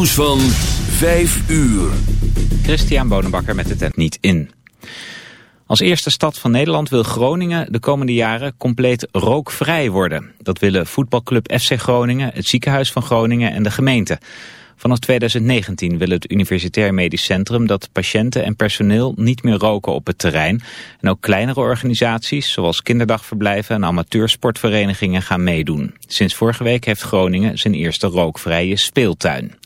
nieuws van 5 uur. Christian Bonenbakker met het niet in. Als eerste stad van Nederland wil Groningen de komende jaren compleet rookvrij worden. Dat willen voetbalclub FC Groningen, het ziekenhuis van Groningen en de gemeente. Vanaf 2019 wil het Universitair Medisch Centrum dat patiënten en personeel niet meer roken op het terrein. En ook kleinere organisaties zoals kinderdagverblijven en amateursportverenigingen gaan meedoen. Sinds vorige week heeft Groningen zijn eerste rookvrije speeltuin.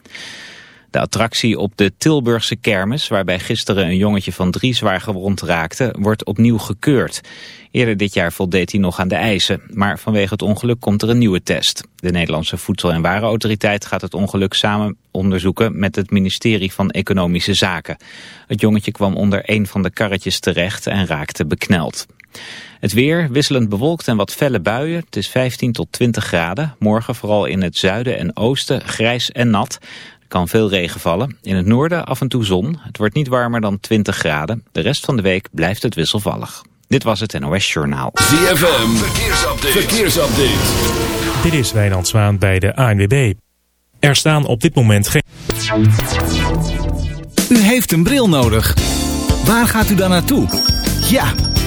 De attractie op de Tilburgse kermis, waarbij gisteren een jongetje van drie zwaar gewond raakte, wordt opnieuw gekeurd. Eerder dit jaar voldeed hij nog aan de eisen, maar vanwege het ongeluk komt er een nieuwe test. De Nederlandse Voedsel- en Warenautoriteit gaat het ongeluk samen onderzoeken met het ministerie van Economische Zaken. Het jongetje kwam onder een van de karretjes terecht en raakte bekneld. Het weer wisselend bewolkt en wat felle buien. Het is 15 tot 20 graden. Morgen vooral in het zuiden en oosten grijs en nat kan veel regen vallen. In het noorden af en toe zon. Het wordt niet warmer dan 20 graden. De rest van de week blijft het wisselvallig. Dit was het NOS Journaal. ZFM, verkeersupdate. verkeersupdate. Dit is Wijnand Zwaan bij de ANWB. Er staan op dit moment geen... U heeft een bril nodig. Waar gaat u dan naartoe? Ja,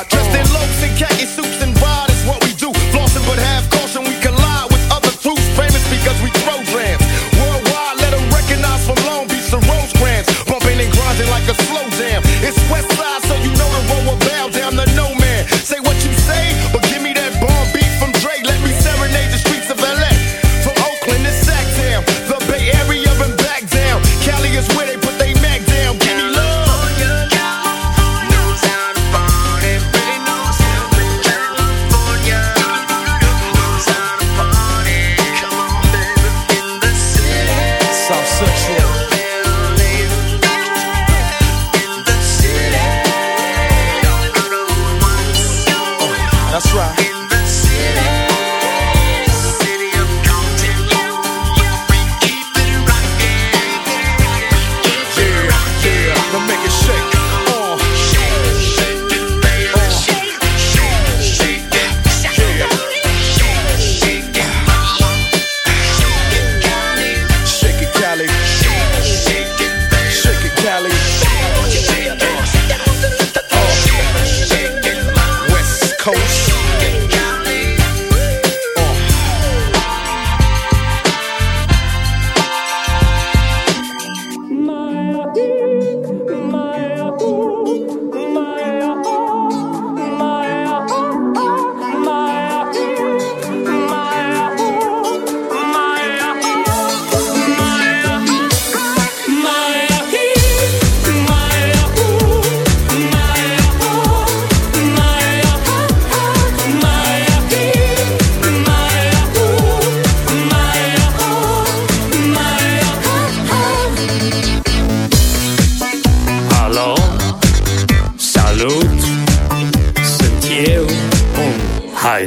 Dressed in loafs and khaki suits and vibes.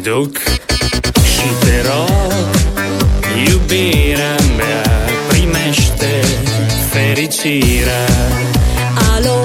duc Și te rog, iubirea mea Primește fericirea. Alo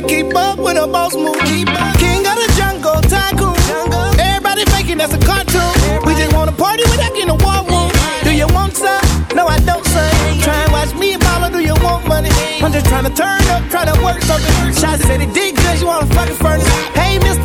Gotta keep up with a boss move. King of the jungle, tycoon. Everybody faking that's a cartoon. We just wanna party without getting a war room. Do you want some? No, I don't, son. Try and watch me and mama, do you want money? I'm just trying to turn up, try to work something. Shots said it did good, you wanna fucking furnace. Hey, mister,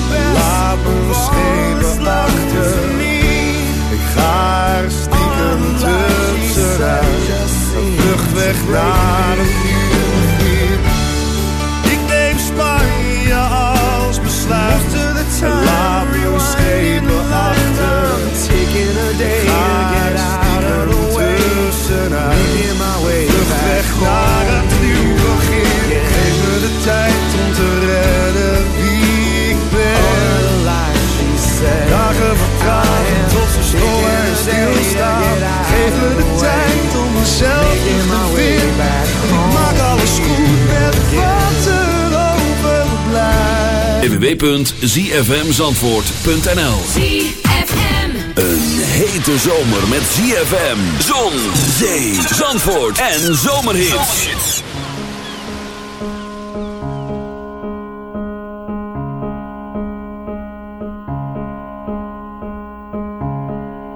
Laat mijn schepen achter. Ik ga er stiekem tussenuit. Een vlucht weg naar een begin. Ik neem Spanje als besluit. Laat mijn schepen achter. Taking a day to get out of the way. Tussenuit. Making my way Vlucht back weg naar even de tijd om mezelf terug te vinden. Ik maak alles goed met wat er overblijft. www.zfmzandvoort.nl Een hete zomer met ZFM. Zon, zee, zandvoort en zomerhit.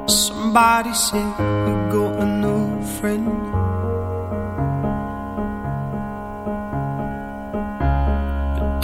Somebody said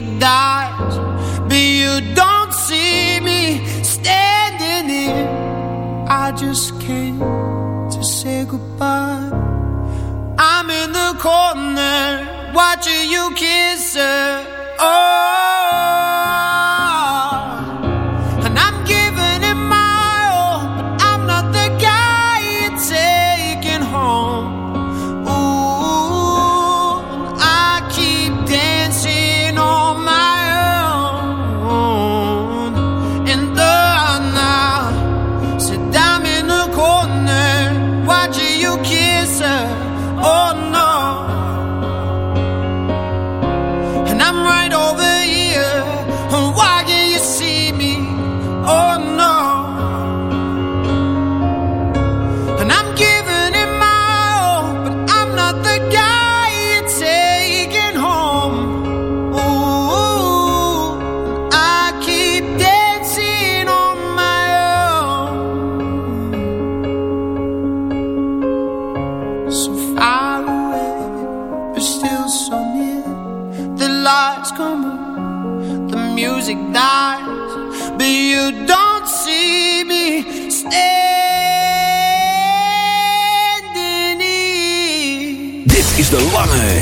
God.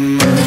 mind.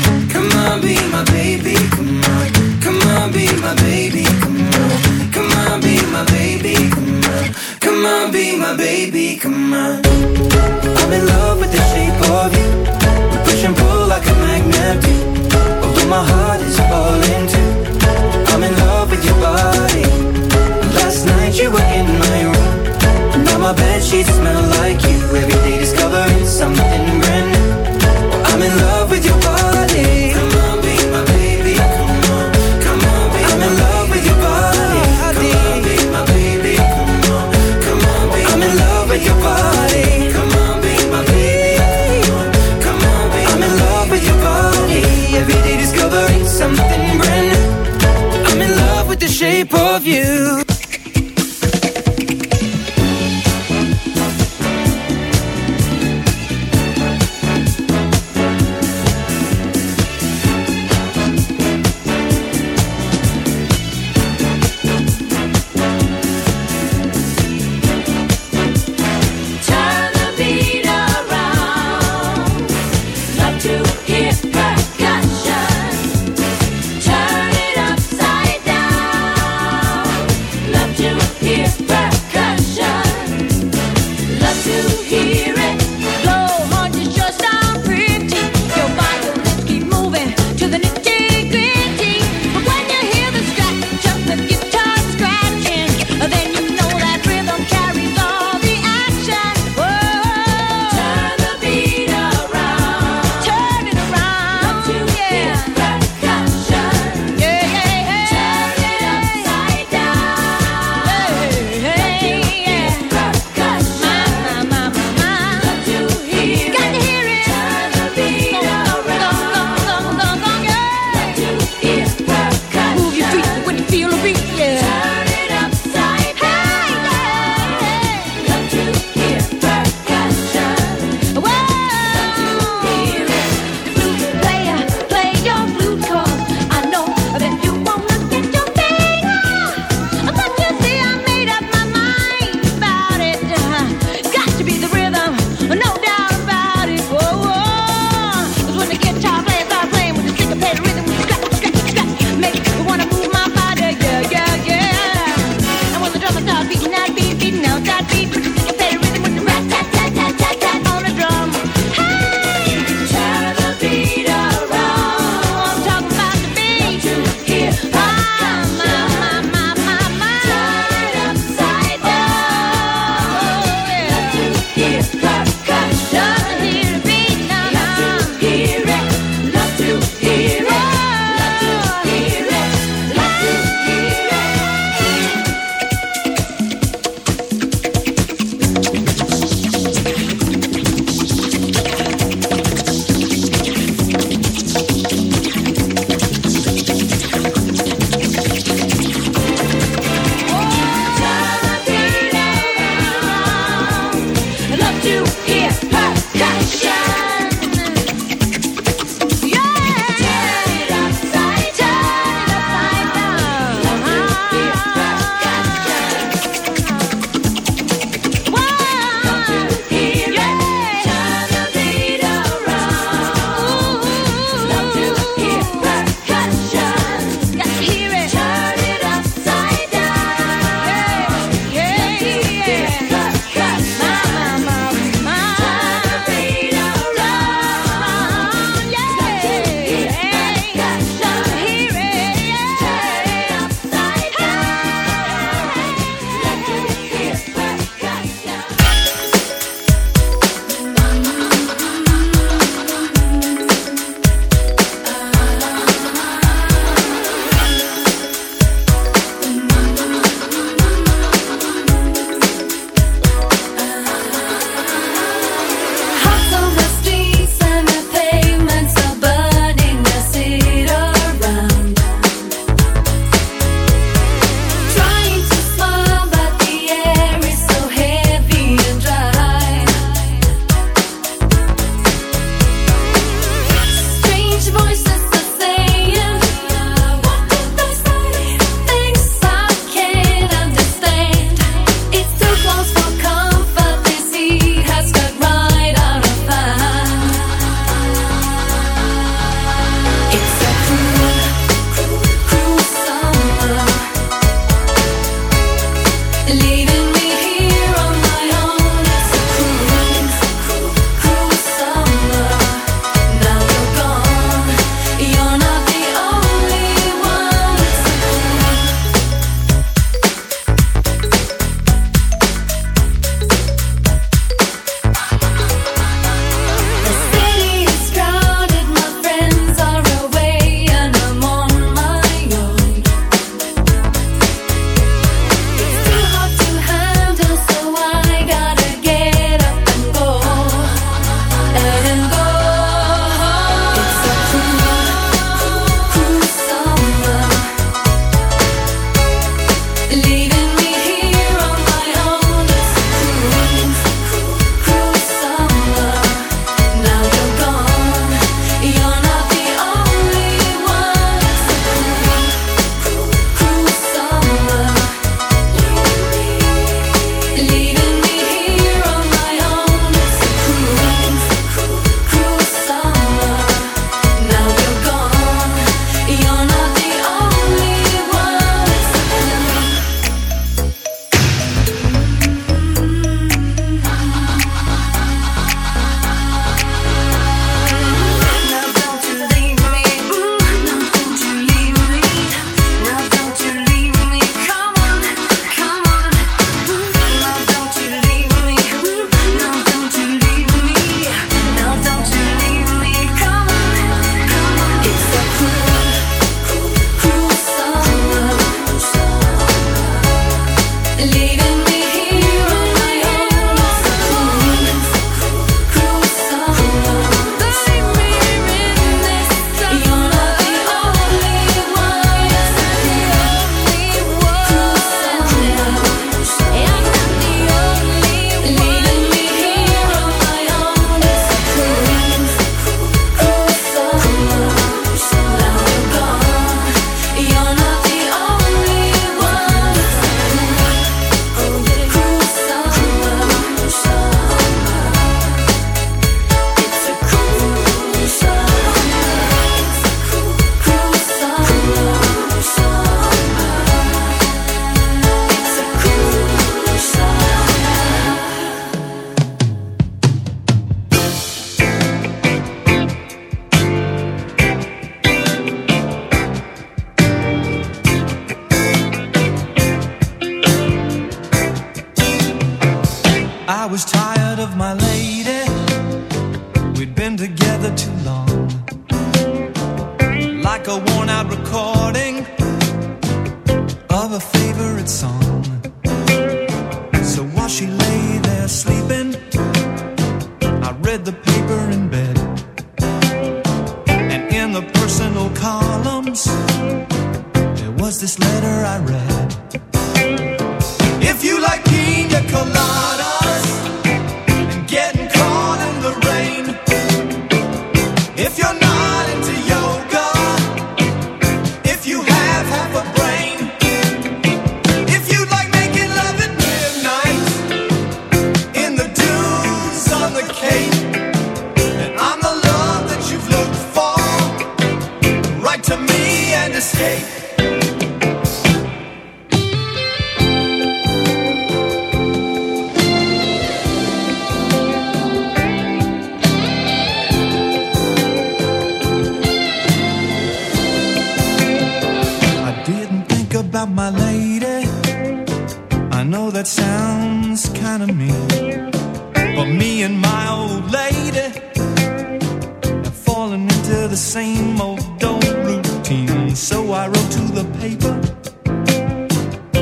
the same old dull routine. So I wrote to the paper,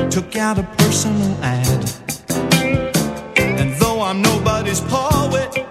took out a personal ad. And though I'm nobody's poet,